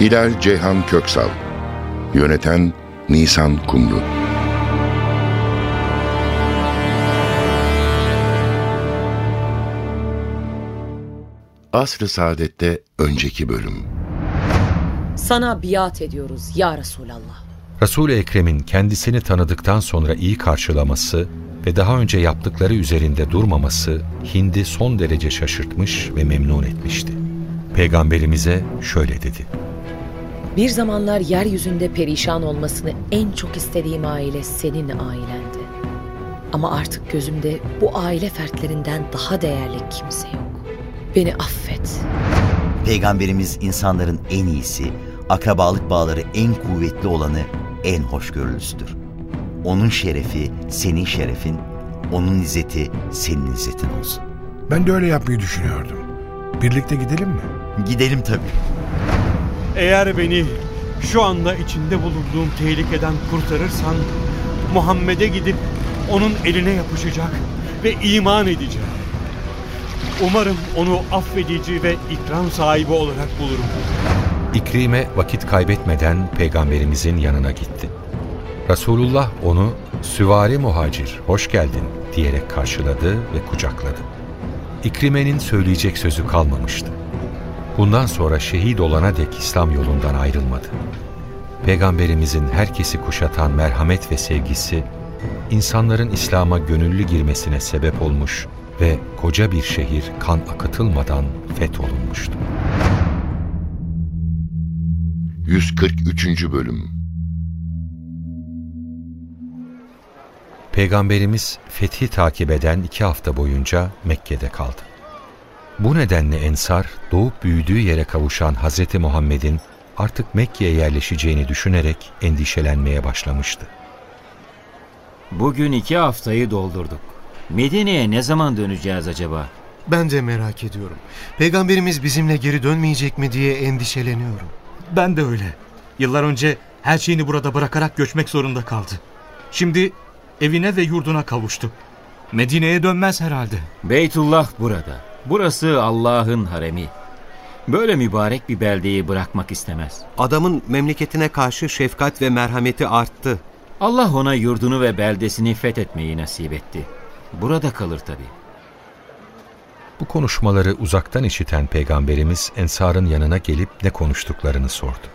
Hilal Ceyhan Köksal Yöneten Nisan Kumru Asr-ı Saadet'te önceki bölüm Sana biat ediyoruz ya Resulallah. Resul-i Ekrem'in kendisini tanıdıktan sonra iyi karşılaması ve daha önce yaptıkları üzerinde durmaması Hind'i son derece şaşırtmış ve memnun etmişti. Peygamberimize şöyle dedi. Bir zamanlar yeryüzünde perişan olmasını en çok istediğim aile senin ailendi. Ama artık gözümde bu aile fertlerinden daha değerli kimse yok. Beni affet. Peygamberimiz insanların en iyisi, akrabalık bağları en kuvvetli olanı, en hoşgörülüsüdür. Onun şerefi senin şerefin, onun izzeti senin izzetin olsun. Ben de öyle yapmayı düşünüyordum. Birlikte gidelim mi? Gidelim tabii. Eğer beni şu anda içinde bulunduğum tehlikeden kurtarırsan Muhammed'e gidip onun eline yapışacak ve iman edeceğim. Umarım onu affedici ve ikram sahibi olarak bulurum. İkrime vakit kaybetmeden peygamberimizin yanına gitti. Resulullah onu süvari muhacir hoş geldin diyerek karşıladı ve kucakladı. İkrime'nin söyleyecek sözü kalmamıştı. Bundan sonra şehit olana dek İslam yolundan ayrılmadı. Peygamberimizin herkesi kuşatan merhamet ve sevgisi, insanların İslam'a gönüllü girmesine sebep olmuş ve koca bir şehir kan akıtılmadan fetholunmuştu. 143. Bölüm Peygamberimiz fethi takip eden iki hafta boyunca Mekke'de kaldı. Bu nedenle Ensar, doğup büyüdüğü yere kavuşan Hz. Muhammed'in artık Mekke'ye yerleşeceğini düşünerek endişelenmeye başlamıştı. Bugün iki haftayı doldurduk. Medine'ye ne zaman döneceğiz acaba? Ben de merak ediyorum. Peygamberimiz bizimle geri dönmeyecek mi diye endişeleniyorum. Ben de öyle. Yıllar önce her şeyini burada bırakarak göçmek zorunda kaldı. Şimdi evine ve yurduna kavuştu. Medine'ye dönmez herhalde. Beytullah burada. Burası Allah'ın haremi. Böyle mübarek bir beldeyi bırakmak istemez. Adamın memleketine karşı şefkat ve merhameti arttı. Allah ona yurdunu ve beldesini fethetmeyi nasip etti. Burada kalır tabi. Bu konuşmaları uzaktan işiten Peygamberimiz Ensar'ın yanına gelip ne konuştuklarını sordu.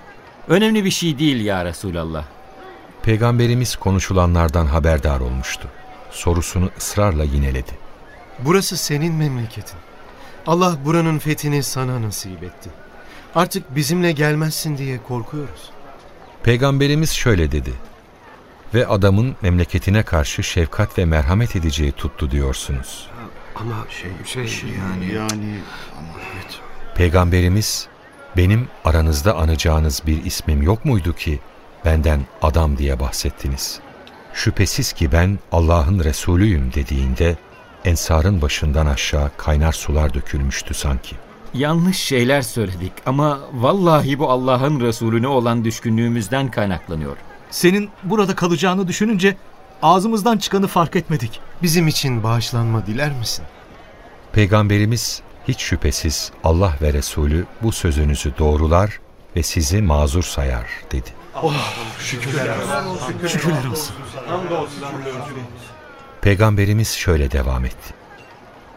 Önemli bir şey değil ya Resulallah. Peygamberimiz konuşulanlardan haberdar olmuştu. Sorusunu ısrarla yineledi. Burası senin memleketin. Allah buranın fethini sana nasip etti. Artık bizimle gelmezsin diye korkuyoruz. Peygamberimiz şöyle dedi. Ve adamın memleketine karşı şefkat ve merhamet edeceği tuttu diyorsunuz. Ama şey, şey, yani... Yani... Ama evet. Peygamberimiz, benim aranızda anacağınız bir ismim yok muydu ki benden adam diye bahsettiniz? Şüphesiz ki ben Allah'ın Resulüyüm dediğinde Ensar'ın başından aşağı kaynar sular dökülmüştü sanki. Yanlış şeyler söyledik ama vallahi bu Allah'ın Resulüne olan düşkünlüğümüzden kaynaklanıyor. Senin burada kalacağını düşününce ağzımızdan çıkanı fark etmedik. Bizim için bağışlanma diler misin? Peygamberimiz hiç şüphesiz Allah ve Resulü bu sözünüzü doğrular ve sizi mazur sayar dedi. Oh, şükürler olsun. Şükürler olsun. Peygamberimiz şöyle devam etti.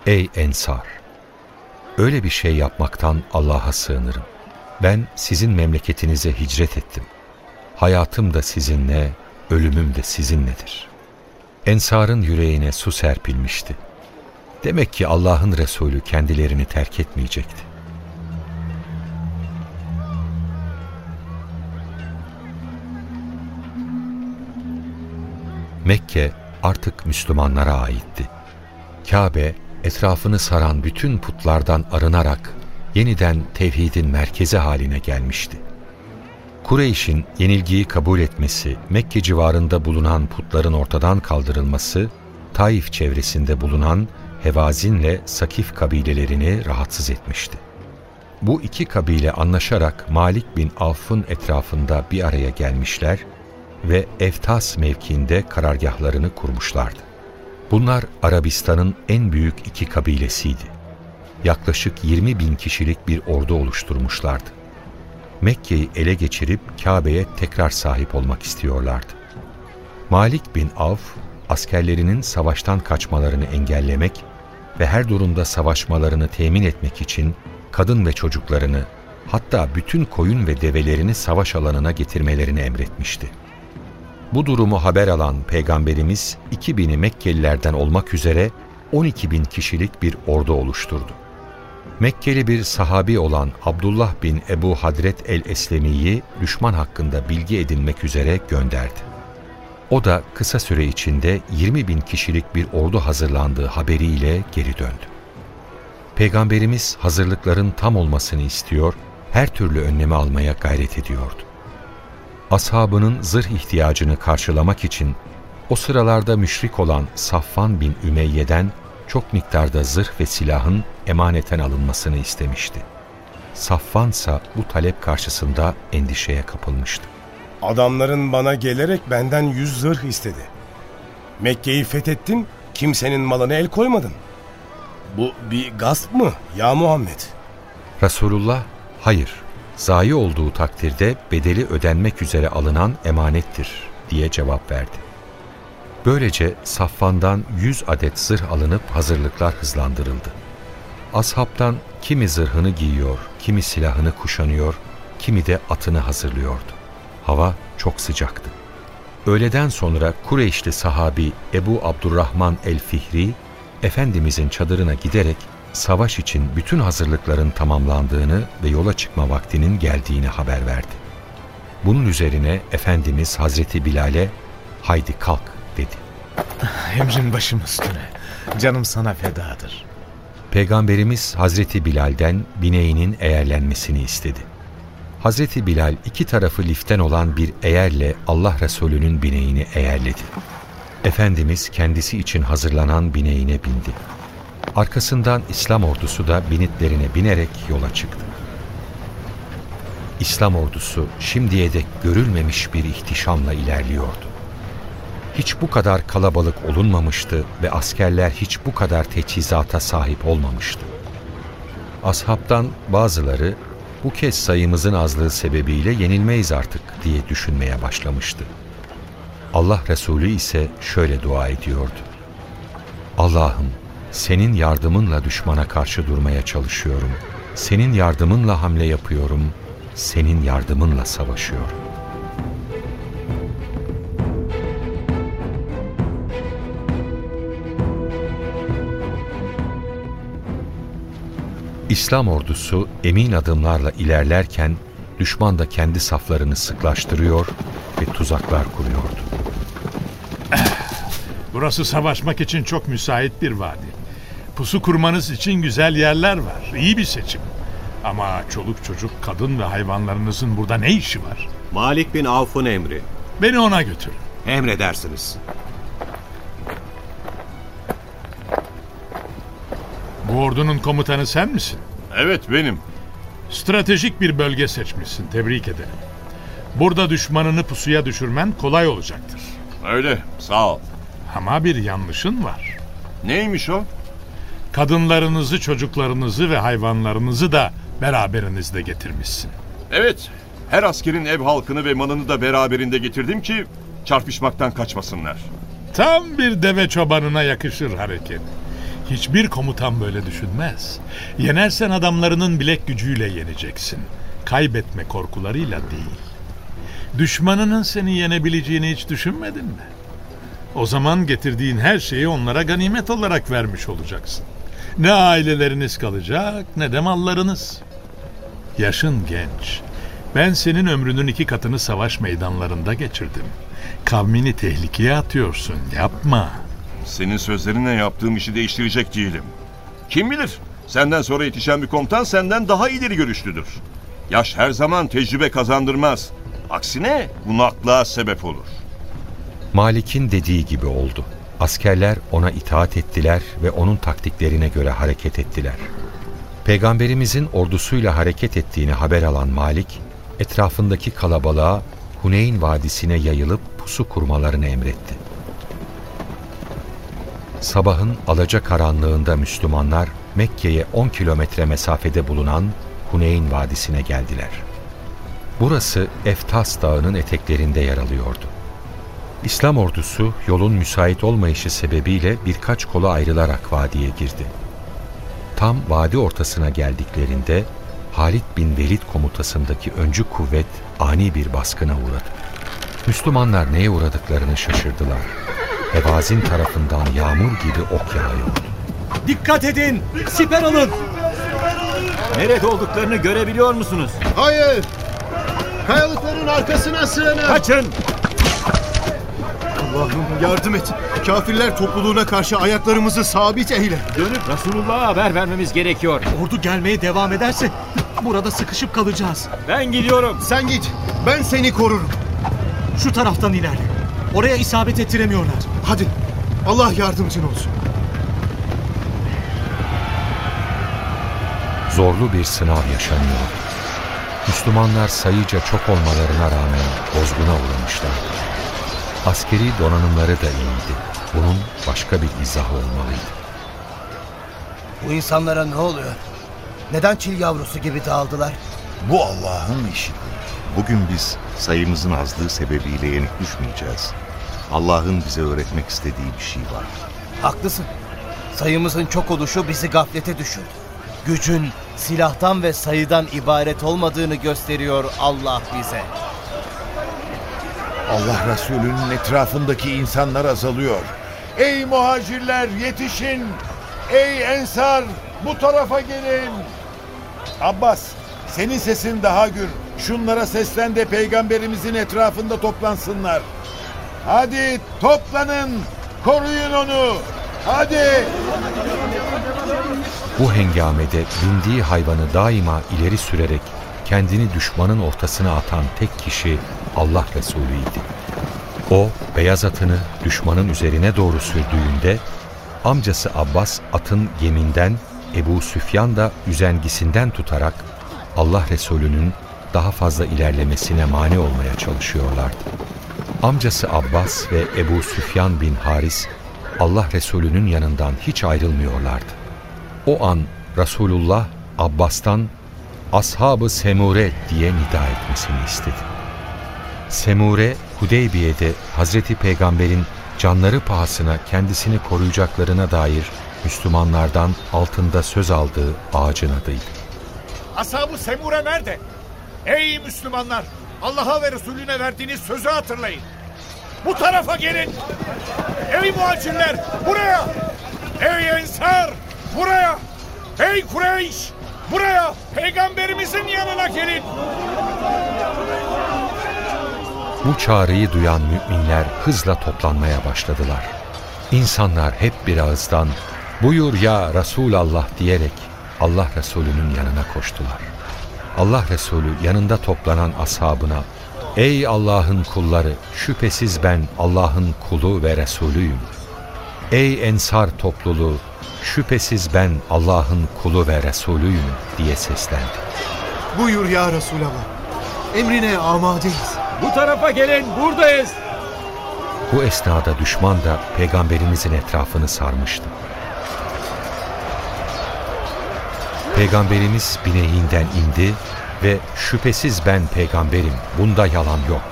Ey Ensar! Öyle bir şey yapmaktan Allah'a sığınırım. Ben sizin memleketinize hicret ettim. Hayatım da sizinle, ölümüm de sizinledir. Ensar'ın yüreğine su serpilmişti. Demek ki Allah'ın Resulü kendilerini terk etmeyecekti. Mekke artık Müslümanlara aitti. Kabe etrafını saran bütün putlardan arınarak yeniden tevhidin merkezi haline gelmişti. Kureyş'in yenilgiyi kabul etmesi, Mekke civarında bulunan putların ortadan kaldırılması, Taif çevresinde bulunan Hevazinle Sakif kabilelerini rahatsız etmişti. Bu iki kabile anlaşarak Malik bin Avf'ın etrafında bir araya gelmişler ve Eftas mevkiinde karargahlarını kurmuşlardı. Bunlar Arabistan'ın en büyük iki kabilesiydi. Yaklaşık 20 bin kişilik bir ordu oluşturmuşlardı. Mekke'yi ele geçirip Kabe'ye tekrar sahip olmak istiyorlardı. Malik bin Avf, askerlerinin savaştan kaçmalarını engellemek ve her durumda savaşmalarını temin etmek için kadın ve çocuklarını hatta bütün koyun ve develerini savaş alanına getirmelerini emretmişti. Bu durumu haber alan Peygamberimiz 2000'i Mekkelilerden olmak üzere 12 bin kişilik bir ordu oluşturdu. Mekkeli bir sahabi olan Abdullah bin Ebu Hadret el-Eslemi'yi düşman hakkında bilgi edinmek üzere gönderdi. O da kısa süre içinde 20 bin kişilik bir ordu hazırlandığı haberiyle geri döndü. Peygamberimiz hazırlıkların tam olmasını istiyor, her türlü önlemi almaya gayret ediyordu. Ashabının zırh ihtiyacını karşılamak için o sıralarda müşrik olan Safvan bin Ümeyye'den çok miktarda zırh ve silahın emaneten alınmasını istemişti. Safvan ise bu talep karşısında endişeye kapılmıştı. Adamların bana gelerek benden yüz zırh istedi. Mekke'yi fethettin, kimsenin malına el koymadın. Bu bir gasp mı ya Muhammed? Resulullah, hayır, zayi olduğu takdirde bedeli ödenmek üzere alınan emanettir diye cevap verdi. Böylece Safvan'dan 100 adet zırh alınıp hazırlıklar hızlandırıldı. Ashabtan kimi zırhını giyiyor, kimi silahını kuşanıyor, kimi de atını hazırlıyordu. Hava çok sıcaktı. Öğleden sonra Kureyşli sahabi Ebu Abdurrahman el-Fihri, Efendimizin çadırına giderek savaş için bütün hazırlıkların tamamlandığını ve yola çıkma vaktinin geldiğini haber verdi. Bunun üzerine Efendimiz Hazreti Bilal'e haydi kalk dedi. Emrin başım üstüne. Canım sana fedadır. Peygamberimiz Hazreti Bilal'den bineğinin eğerlenmesini istedi. Hazreti Bilal iki tarafı liften olan bir eğerle Allah Resulü'nün bineğini eğerledi. Efendimiz kendisi için hazırlanan bineğine bindi. Arkasından İslam ordusu da binitlerine binerek yola çıktı. İslam ordusu şimdiye dek görülmemiş bir ihtişamla ilerliyordu. Hiç bu kadar kalabalık olunmamıştı ve askerler hiç bu kadar teçhizata sahip olmamıştı. Ashabtan bazıları bu kez sayımızın azlığı sebebiyle yenilmeyiz artık diye düşünmeye başlamıştı. Allah Resulü ise şöyle dua ediyordu. Allah'ım senin yardımınla düşmana karşı durmaya çalışıyorum. Senin yardımınla hamle yapıyorum. Senin yardımınla savaşıyorum. İslam ordusu emin adımlarla ilerlerken düşman da kendi saflarını sıklaştırıyor ve tuzaklar kuruyordu. Burası savaşmak için çok müsait bir vadi. Pusu kurmanız için güzel yerler var. İyi bir seçim. Ama çoluk çocuk, kadın ve hayvanlarınızın burada ne işi var? Malik bin Avf'ın emri. Beni ona götürün. Emredersiniz. Bu ordunun komutanı sen misin? Evet benim. Stratejik bir bölge seçmişsin. Tebrik ederim. Burada düşmanını pusuya düşürmen kolay olacaktır. Öyle sağ ol. Ama bir yanlışın var. Neymiş o? Kadınlarınızı, çocuklarınızı ve hayvanlarınızı da beraberinizde getirmişsin. Evet. Her askerin ev halkını ve malını da beraberinde getirdim ki çarpışmaktan kaçmasınlar. Tam bir deve çobanına yakışır hareket. Hiçbir komutan böyle düşünmez. Yenersen adamlarının bilek gücüyle yeneceksin. Kaybetme korkularıyla değil. Düşmanının seni yenebileceğini hiç düşünmedin mi? O zaman getirdiğin her şeyi onlara ganimet olarak vermiş olacaksın. Ne aileleriniz kalacak ne de mallarınız. Yaşın genç. Ben senin ömrünün iki katını savaş meydanlarında geçirdim. Kavmini tehlikeye atıyorsun. Yapma. Senin sözlerinle yaptığım işi değiştirecek değilim. Kim bilir? Senden sonra yetişen bir komutan senden daha ileri görüşlüdür. Yaş her zaman tecrübe kazandırmaz. Aksine bunaklığa sebep olur. Malik'in dediği gibi oldu. Askerler ona itaat ettiler ve onun taktiklerine göre hareket ettiler. Peygamberimizin ordusuyla hareket ettiğini haber alan Malik, etrafındaki kalabalığa Huneyn Vadisi'ne yayılıp pusu kurmalarını emretti. Sabahın alaca karanlığında Müslümanlar Mekke'ye 10 kilometre mesafede bulunan Huneyn Vadisi'ne geldiler. Burası Eftas Dağı'nın eteklerinde yer alıyordu. İslam ordusu yolun müsait olmayışı sebebiyle birkaç kola ayrılarak vadiye girdi. Tam vadi ortasına geldiklerinde Halid bin Velid komutasındaki öncü kuvvet ani bir baskına uğradı. Müslümanlar neye uğradıklarını şaşırdılar. Hevazin tarafından yağmur gibi ok yağıyordu. Dikkat edin! Siper alın! Nerede olduklarını görebiliyor musunuz? Hayır! Kayalıkların arkasına sığının! Kaçın! Allah'ım yardım et. Kafirler topluluğuna karşı ayaklarımızı sabit eyle. Dönüp Resulullah'a haber vermemiz gerekiyor. Ordu gelmeye devam ederse burada sıkışıp kalacağız. Ben gidiyorum. Sen git. Ben seni korurum. Şu taraftan ilerle. Oraya isabet ettiremiyorlar. Hadi. Allah yardımcın olsun. Zorlu bir sınav yaşanıyor. Müslümanlar sayıca çok olmalarına rağmen bozguna uğramışlar. Askeri donanımları da iyiydi. Bunun başka bir izahı olmalıydı. Bu insanlara ne oluyor? Neden çil yavrusu gibi dağıldılar? Bu Allah'ın işi. Bugün biz sayımızın azlığı sebebiyle yenik düşmeyeceğiz. Allah'ın bize öğretmek istediği bir şey var. Haklısın. Sayımızın çok oluşu bizi gaflete düşürdü. Gücün silahtan ve sayıdan ibaret olmadığını gösteriyor Allah bize. Allah Resulü'nün etrafındaki insanlar azalıyor. Ey muhacirler yetişin! Ey ensar bu tarafa gelin! Abbas senin sesin daha gür. Şunlara seslen de peygamberimizin etrafında toplansınlar. Hadi toplanın. Koruyun onu. Hadi. Bu hengamede bindiği hayvanı daima ileri sürerek kendini düşmanın ortasına atan tek kişi Allah Resulü'ydi. O beyaz atını düşmanın üzerine doğru sürdüğünde amcası Abbas atın geminden Ebu Süfyan da üzengisinden tutarak Allah Resulü'nün daha fazla ilerlemesine mani olmaya çalışıyorlardı. Amcası Abbas ve Ebu Süfyan bin Haris Allah Resulü'nün yanından hiç ayrılmıyorlardı. O an Resulullah Abbas'tan Ashab-ı Semure diye nida etmesini istedi. Semure, Hudeybiye'de Hazreti Peygamber'in canları pahasına kendisini koruyacaklarına dair Müslümanlardan altında söz aldığı ağacın adıydı. Ashab-ı Semure nerede? Ey Müslümanlar! Allah'a ve Resulüne verdiğiniz sözü hatırlayın. Bu tarafa gelin. Ey muhacirler buraya. Ey ensar buraya. Ey Kureyş buraya. Peygamberimizin yanına gelin. Bu çağrıyı duyan müminler hızla toplanmaya başladılar. İnsanlar hep bir ağızdan buyur ya Resulallah diyerek Allah Resulü'nün yanına koştular. Allah Resulü yanında toplanan ashabına Ey Allah'ın kulları şüphesiz ben Allah'ın kulu ve Resulüyüm. Ey Ensar topluluğu şüphesiz ben Allah'ın kulu ve Resulüyüm diye seslendi. Buyur ya Resulallah. Emrine amadeyiz. Bu tarafa gelin buradayız. Bu esnada düşman da peygamberimizin etrafını sarmıştı. Peygamberimiz bineğinden indi ve şüphesiz ben peygamberim, bunda yalan yok.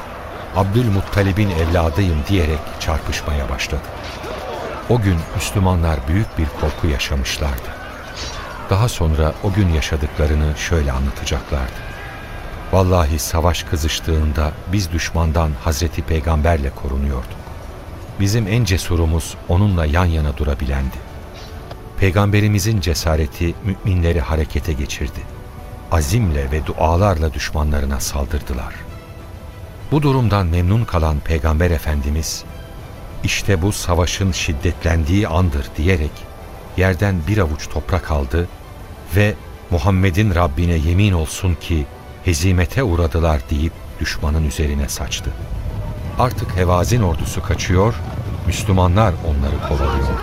Abdülmuttalib'in evladıyım diyerek çarpışmaya başladı. O gün Müslümanlar büyük bir korku yaşamışlardı. Daha sonra o gün yaşadıklarını şöyle anlatacaklardı. Vallahi savaş kızıştığında biz düşmandan Hazreti Peygamberle korunuyorduk. Bizim en cesurumuz onunla yan yana durabilendi. Peygamberimizin cesareti müminleri harekete geçirdi. Azimle ve dualarla düşmanlarına saldırdılar. Bu durumdan memnun kalan Peygamber Efendimiz, işte bu savaşın şiddetlendiği andır diyerek yerden bir avuç toprak aldı ve Muhammed'in Rabbine yemin olsun ki hezimete uğradılar deyip düşmanın üzerine saçtı. Artık Hevazin ordusu kaçıyor, Müslümanlar onları kovalıyordu.